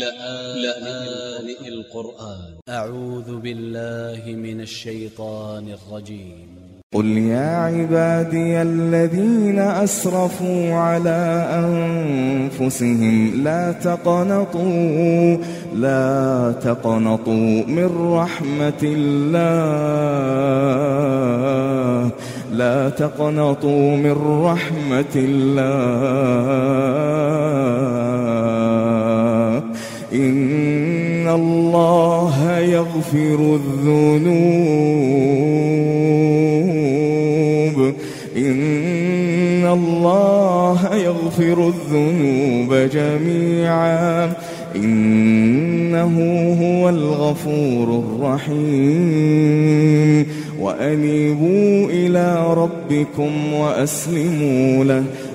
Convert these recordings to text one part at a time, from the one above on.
لآن القرآن. أ ع و ذ ب ا ل ل ه من ا ل ش ي ط ا ن ا ل ج ي م قل يا عبادي الذين أسرفوا على أنفسهم لا تقنطوا لا تقنطوا من رحمة الله لا تقنطوا من رحمة الله. إن الله يغفر الذنوب. إن الله يغفر الذنوب جميعا. إنه هو الغفور الرحيم. وأنيبوا إلى ربكم وأسلموا له.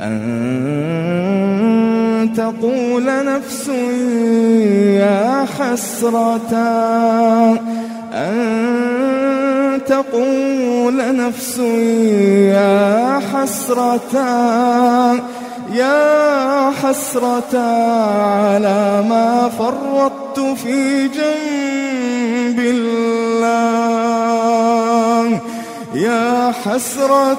أن تقول نفس يا حسرة. أن تقول نفس يا حسرة. يا حسرة على ما فرطت في جنب الله. يا حسرة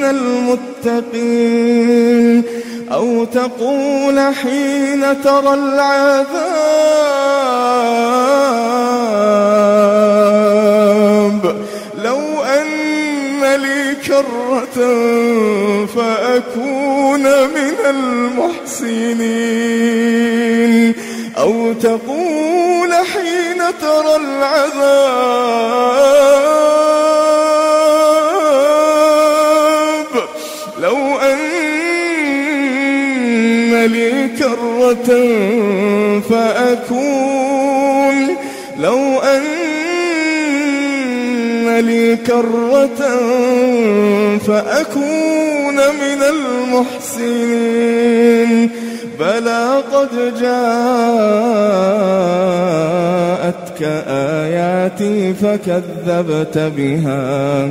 من المتقين أو تقول حين ترى العذاب لو أن لي كرة فأكون من المحسنين أو تقول حين ترى العذاب فأكون لو أن لي كرة فأكون من المحسنين. بلى قد جاءتك آياتي فكذبت بها.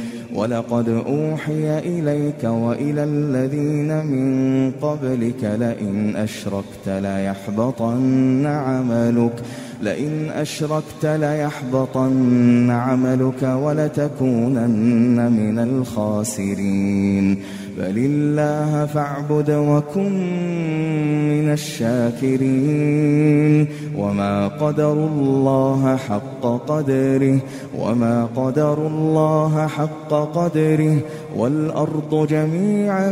ولقد أوحي إليك وإلى الذين من قبلك لئن أشركت ليحبطن عملك لئن أشركت ليحبطن عملك ولتكونن من الخاسرين. بل الله فاعبد وكن من الشاكرين. وما قدر الله حق قدره وما قدر الله حق قدره والأرض جميعا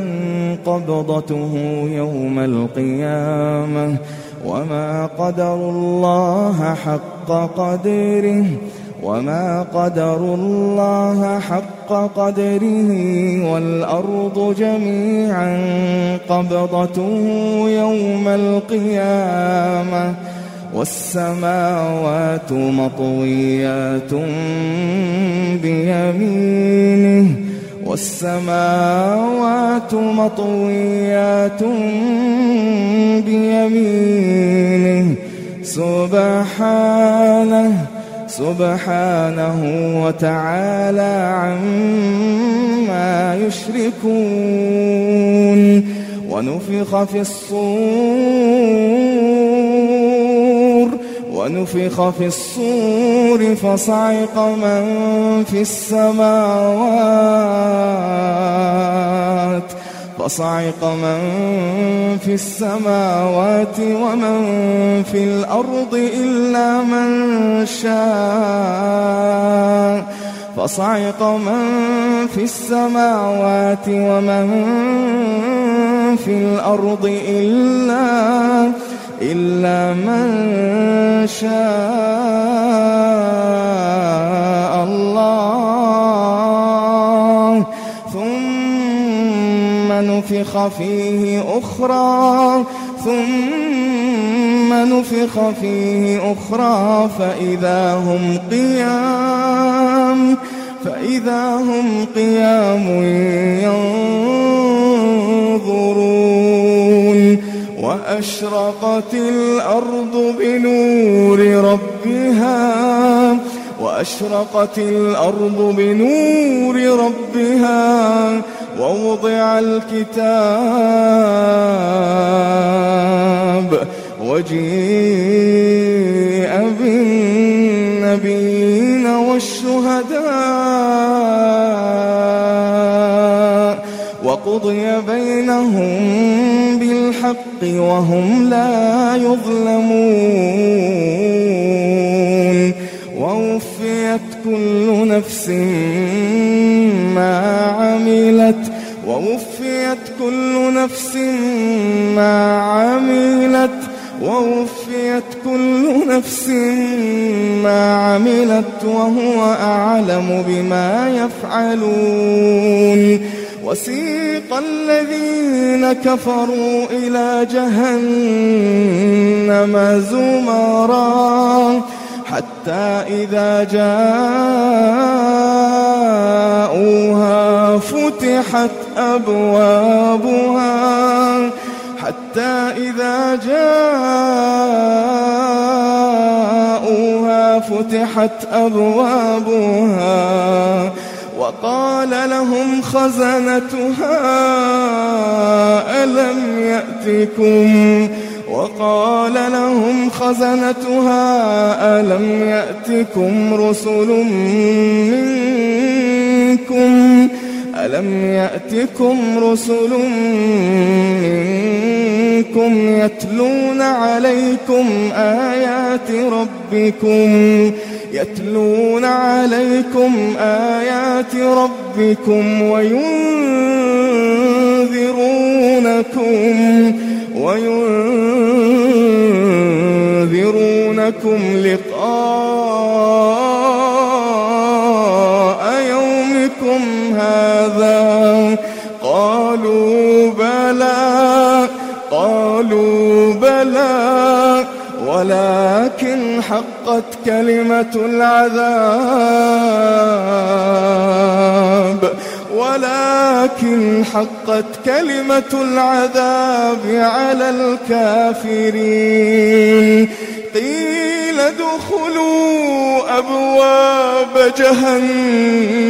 قبضته يوم القيامة وما قدر الله حق قدره وما قدر الله حق قدره والأرض جميعا قبضته يوم القيامة والسماوات مطويات بيمينه والسماوات مطويات بيمينه. سبحانه سبحانه وتعالى عما يشركون. ونفخ في الصور ونفخ في الصور فصعق من في السماوات. فصعق من في السماوات ومن في الأرض إلا من شاء. فصعق من في السماوات ومن في الأرض إلا إلا من شاء الله. ثم نفخ فيه أخرى. ثم نفخ فيه أخرى. فإذا هم قيام فإذا هم قيام ينظرون. وأشرقت الأرض بنور ربها وأشرقت الأرض بنور ربها ووضع الكتاب وجيء بالنبيين والشهداء وقضي بينهم بالحق وهم لا يظلمون. ووفيت كل نفس ما عملت. ووفيت كل نفس ما عملت. ووفيت كل نفس ما عملت. وهو أعلم بما يفعلون. وسيق الذين كفروا إلى جهنم زمرا حتى إذا جاءوها فتحت أبوابها حتى إذا جاءوها فتحت أبوابها وقال لهم خزنتها ألم يأتكم؟ وقال لهم خزنتها ألم يأتكم رسل منكم؟ ألم يأتكم رسل منكم يتلون عليكم آيات ربكم يتلون عليكم آيات ربكم وينذرونكم وينذرونكم لقاء قالوا بلى قالوا بلى ولكن حقت كلمة العذاب. ولكن حقت كلمة العذاب على الكافرين. قيل ادخلوا أبواب جهنم.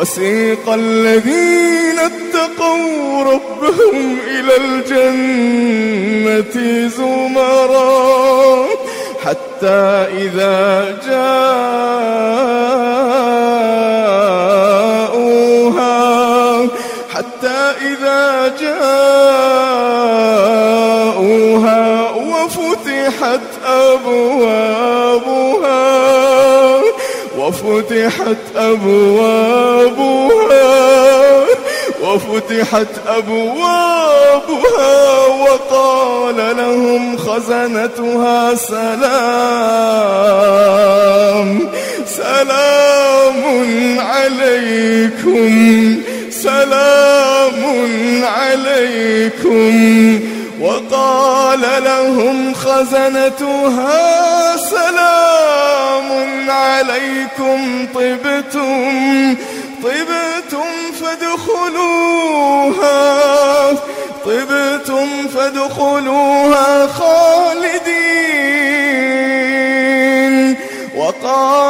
وسيق الذين اتقوا ربهم إلى الجنة زمرا حتى إذا جاءوها حتى إذا جاءوها وفتحت أبوابها وفتحت أبوابها وفتحت أبوابها وقال لهم خزنتها سلام سلام عليكم سلام عليكم. وقال لهم خزنتها سلام. عليكم طبتم طبتم فادخلوها طبتم فادخلوها خالدين. وقالوا